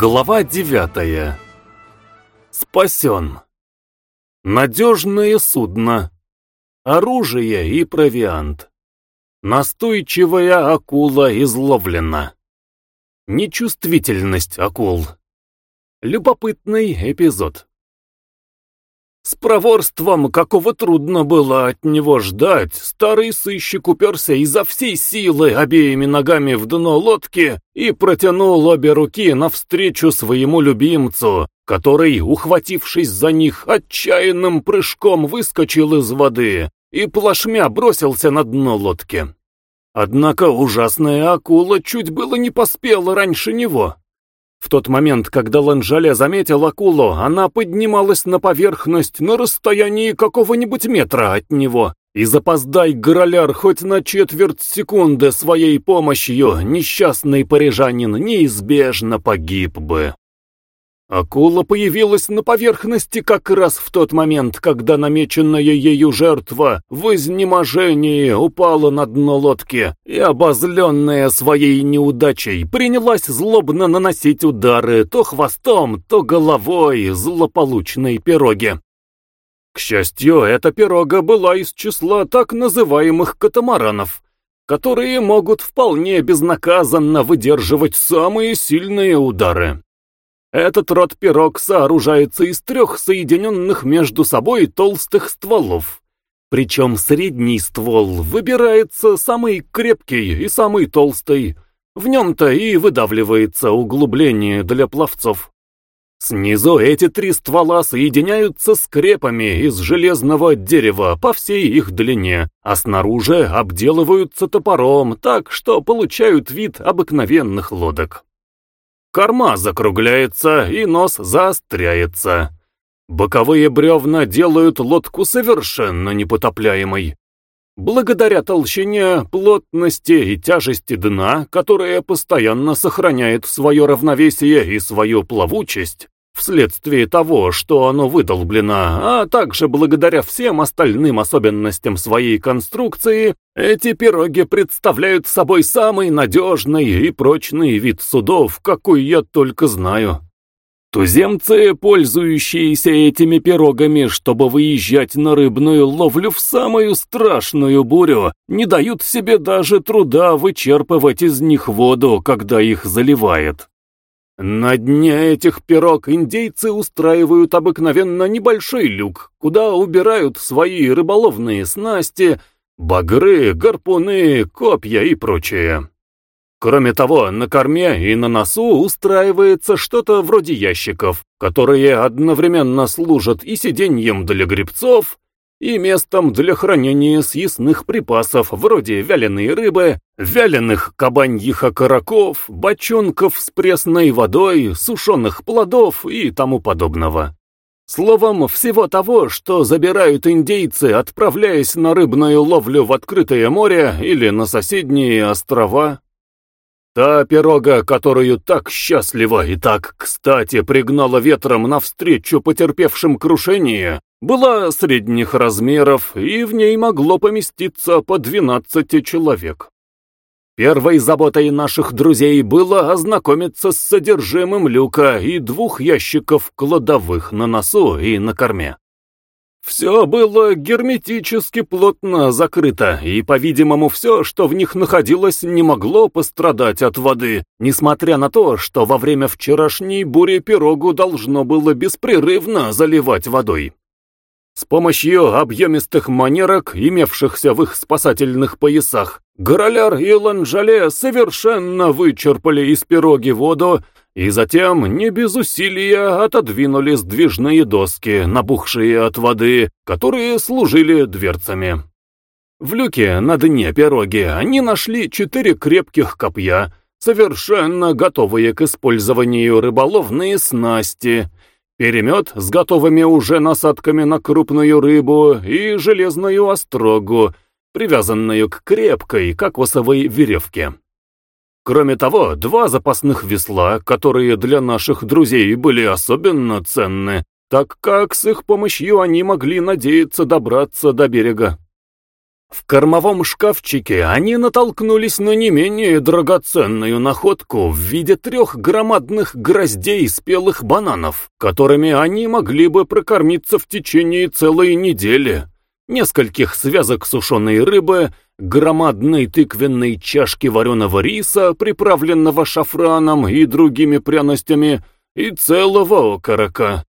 Глава девятая. Спасен. Надежное судно. Оружие и провиант. Настойчивая акула изловлена. Нечувствительность акул. Любопытный эпизод. С проворством, какого трудно было от него ждать, старый сыщик уперся изо всей силы обеими ногами в дно лодки и протянул обе руки навстречу своему любимцу, который, ухватившись за них, отчаянным прыжком выскочил из воды и плашмя бросился на дно лодки. Однако ужасная акула чуть было не поспела раньше него. В тот момент, когда Ланжале заметил акулу, она поднималась на поверхность на расстоянии какого-нибудь метра от него. И запоздай Гороляр хоть на четверть секунды своей помощью, несчастный парижанин неизбежно погиб бы. Акула появилась на поверхности как раз в тот момент, когда намеченная ею жертва в изнеможении упала на дно лодки и, обозленная своей неудачей, принялась злобно наносить удары то хвостом, то головой злополучной пироги. К счастью, эта пирога была из числа так называемых катамаранов, которые могут вполне безнаказанно выдерживать самые сильные удары. Этот род пирог сооружается из трех соединенных между собой толстых стволов. Причем средний ствол выбирается самый крепкий и самый толстый. В нем-то и выдавливается углубление для пловцов. Снизу эти три ствола соединяются скрепами из железного дерева по всей их длине, а снаружи обделываются топором так, что получают вид обыкновенных лодок. Корма закругляется и нос заостряется. Боковые бревна делают лодку совершенно непотопляемой. Благодаря толщине, плотности и тяжести дна, которая постоянно сохраняет свое равновесие и свою плавучесть, вследствие того, что оно выдолблено, а также благодаря всем остальным особенностям своей конструкции, эти пироги представляют собой самый надежный и прочный вид судов, какой я только знаю. Туземцы, пользующиеся этими пирогами, чтобы выезжать на рыбную ловлю в самую страшную бурю, не дают себе даже труда вычерпывать из них воду, когда их заливает. На дне этих пирог индейцы устраивают обыкновенно небольшой люк, куда убирают свои рыболовные снасти, багры, гарпуны, копья и прочее. Кроме того, на корме и на носу устраивается что-то вроде ящиков, которые одновременно служат и сиденьем для грибцов, и местом для хранения съестных припасов вроде вяленой рыбы, вяленых кабаньих окороков, бочонков с пресной водой, сушеных плодов и тому подобного. Словом, всего того, что забирают индейцы, отправляясь на рыбную ловлю в открытое море или на соседние острова. Та пирога, которую так счастливо и так кстати пригнала ветром навстречу потерпевшим крушение, была средних размеров, и в ней могло поместиться по 12 человек. Первой заботой наших друзей было ознакомиться с содержимым люка и двух ящиков кладовых на носу и на корме. Все было герметически плотно закрыто, и, по-видимому, все, что в них находилось, не могло пострадать от воды, несмотря на то, что во время вчерашней бури пирогу должно было беспрерывно заливать водой. С помощью объемистых манерок, имевшихся в их спасательных поясах, Гороляр и Ланжале совершенно вычерпали из пироги воду и затем, не без усилия, отодвинули сдвижные доски, набухшие от воды, которые служили дверцами. В люке на дне пироги они нашли четыре крепких копья, совершенно готовые к использованию рыболовные снасти, перемет с готовыми уже насадками на крупную рыбу и железную острогу, привязанную к крепкой кокосовой веревке. Кроме того, два запасных весла, которые для наших друзей были особенно ценны, так как с их помощью они могли надеяться добраться до берега. В кормовом шкафчике они натолкнулись на не менее драгоценную находку в виде трех громадных гроздей спелых бананов, которыми они могли бы прокормиться в течение целой недели, нескольких связок сушеной рыбы, громадной тыквенной чашки вареного риса, приправленного шафраном и другими пряностями, и целого окорока.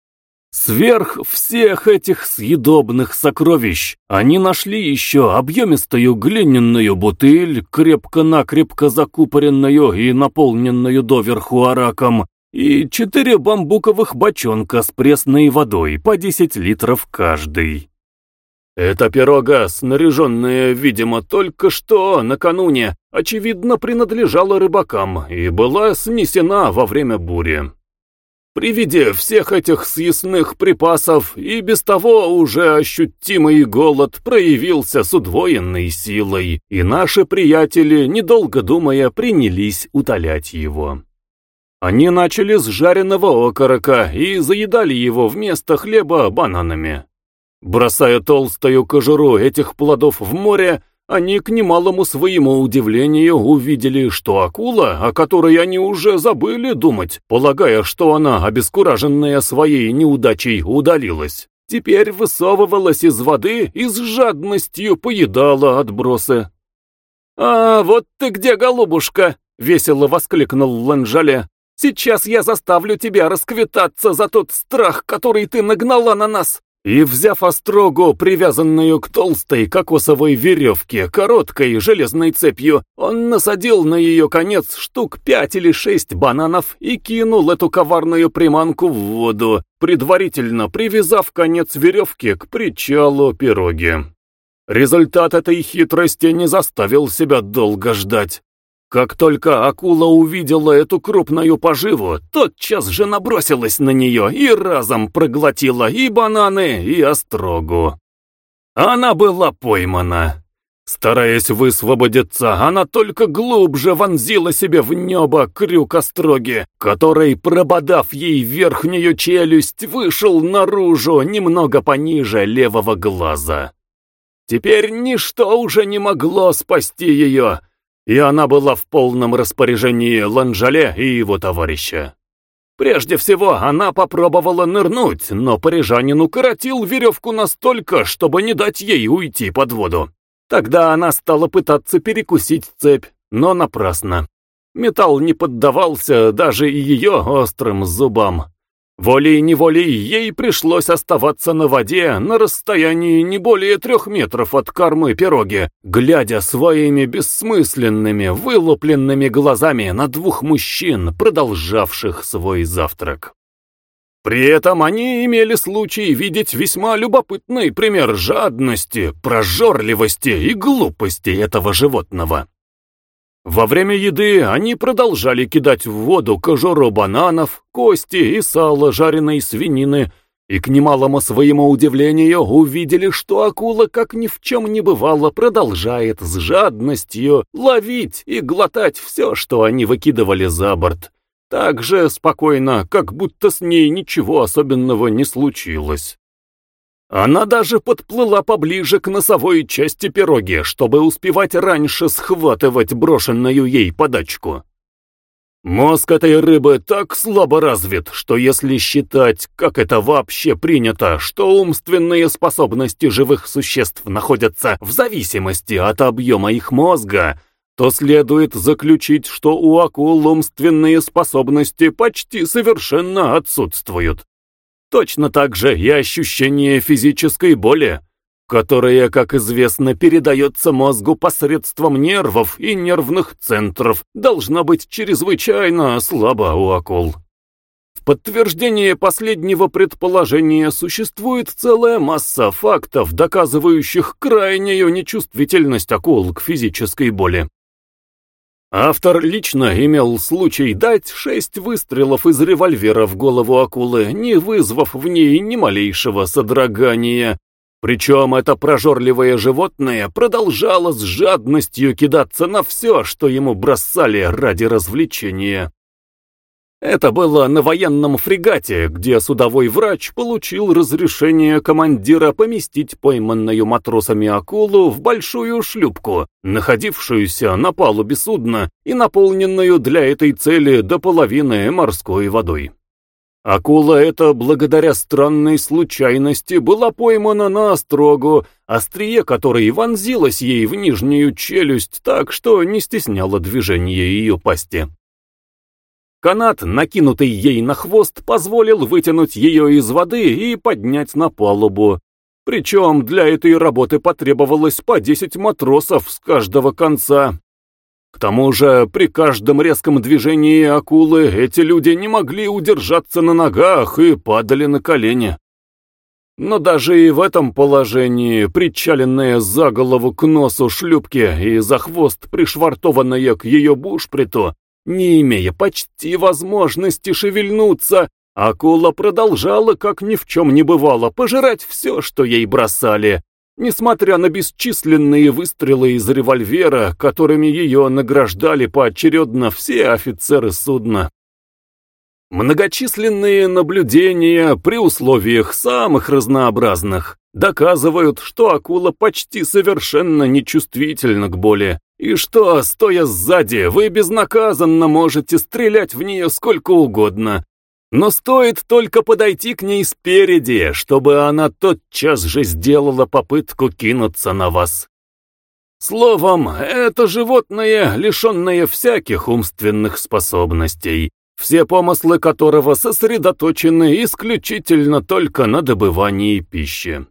Сверх всех этих съедобных сокровищ они нашли еще объемистую глиняную бутыль, крепко-накрепко закупоренную и наполненную доверху араком, и четыре бамбуковых бочонка с пресной водой по 10 литров каждый. Эта пирога, снаряженная, видимо, только что, накануне, очевидно, принадлежала рыбакам и была снесена во время бури. При виде всех этих съестных припасов и без того уже ощутимый голод проявился с удвоенной силой, и наши приятели, недолго думая, принялись утолять его. Они начали с жареного окорока и заедали его вместо хлеба бананами. Бросая толстую кожуру этих плодов в море, они, к немалому своему удивлению, увидели, что акула, о которой они уже забыли думать, полагая, что она, обескураженная своей неудачей, удалилась, теперь высовывалась из воды и с жадностью поедала отбросы. «А вот ты где, голубушка?» — весело воскликнул Ланжале. «Сейчас я заставлю тебя расквитаться за тот страх, который ты нагнала на нас!» И, взяв острогу, привязанную к толстой кокосовой веревке, короткой железной цепью, он насадил на ее конец штук пять или шесть бананов и кинул эту коварную приманку в воду, предварительно привязав конец веревки к причалу пироги. Результат этой хитрости не заставил себя долго ждать. Как только акула увидела эту крупную поживу, тотчас же набросилась на нее и разом проглотила и бананы, и острогу. Она была поймана. Стараясь высвободиться, она только глубже вонзила себе в небо крюк остроги, который, прободав ей верхнюю челюсть, вышел наружу немного пониже левого глаза. Теперь ничто уже не могло спасти ее, и она была в полном распоряжении Ланжале и его товарища. Прежде всего, она попробовала нырнуть, но парижанин укоротил веревку настолько, чтобы не дать ей уйти под воду. Тогда она стала пытаться перекусить цепь, но напрасно. Металл не поддавался даже ее острым зубам. Волей-неволей ей пришлось оставаться на воде на расстоянии не более трех метров от кормы пироги, глядя своими бессмысленными, вылупленными глазами на двух мужчин, продолжавших свой завтрак. При этом они имели случай видеть весьма любопытный пример жадности, прожорливости и глупости этого животного. Во время еды они продолжали кидать в воду кожуру бананов, кости и сало жареной свинины, и к немалому своему удивлению увидели, что акула, как ни в чем не бывало, продолжает с жадностью ловить и глотать все, что они выкидывали за борт. Так же спокойно, как будто с ней ничего особенного не случилось. Она даже подплыла поближе к носовой части пироги, чтобы успевать раньше схватывать брошенную ей подачку. Мозг этой рыбы так слабо развит, что если считать, как это вообще принято, что умственные способности живых существ находятся в зависимости от объема их мозга, то следует заключить, что у акул умственные способности почти совершенно отсутствуют. Точно так же и ощущение физической боли, которое, как известно, передается мозгу посредством нервов и нервных центров, должно быть чрезвычайно слабо у акул. В подтверждение последнего предположения существует целая масса фактов, доказывающих крайнюю нечувствительность акул к физической боли. Автор лично имел случай дать шесть выстрелов из револьвера в голову акулы, не вызвав в ней ни малейшего содрогания. Причем это прожорливое животное продолжало с жадностью кидаться на все, что ему бросали ради развлечения. Это было на военном фрегате, где судовой врач получил разрешение командира поместить пойманную матросами акулу в большую шлюпку, находившуюся на палубе судна и наполненную для этой цели до половины морской водой. Акула эта, благодаря странной случайности, была поймана на острогу, острие которой вонзилось ей в нижнюю челюсть так, что не стесняло движение ее пасти. Канат, накинутый ей на хвост, позволил вытянуть ее из воды и поднять на палубу. Причем для этой работы потребовалось по 10 матросов с каждого конца. К тому же, при каждом резком движении акулы эти люди не могли удержаться на ногах и падали на колени. Но даже и в этом положении, причаленная за голову к носу шлюпки и за хвост пришвартованная к ее бушприту, не имея почти возможности шевельнуться, акула продолжала, как ни в чем не бывало, пожирать все, что ей бросали, несмотря на бесчисленные выстрелы из револьвера, которыми ее награждали поочередно все офицеры судна. Многочисленные наблюдения при условиях самых разнообразных доказывают, что акула почти совершенно нечувствительна к боли, и что, стоя сзади, вы безнаказанно можете стрелять в нее сколько угодно. Но стоит только подойти к ней спереди, чтобы она тотчас же сделала попытку кинуться на вас. Словом, это животное, лишенное всяких умственных способностей, все помыслы которого сосредоточены исключительно только на добывании пищи.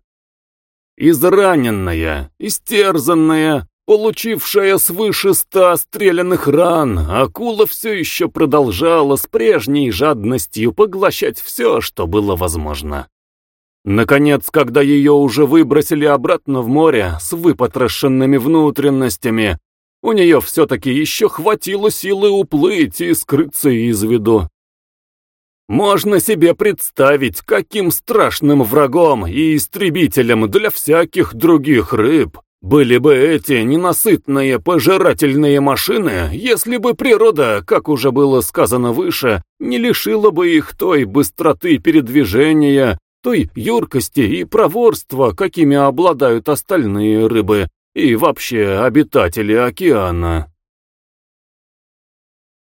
Израненная, истерзанная, Получившая свыше ста стрелянных ран, акула все еще продолжала с прежней жадностью поглощать все, что было возможно. Наконец, когда ее уже выбросили обратно в море с выпотрошенными внутренностями, у нее все-таки еще хватило силы уплыть и скрыться из виду. Можно себе представить, каким страшным врагом и истребителем для всяких других рыб были бы эти ненасытные пожирательные машины, если бы природа, как уже было сказано выше, не лишила бы их той быстроты передвижения, той юркости и проворства, какими обладают остальные рыбы и вообще обитатели океана.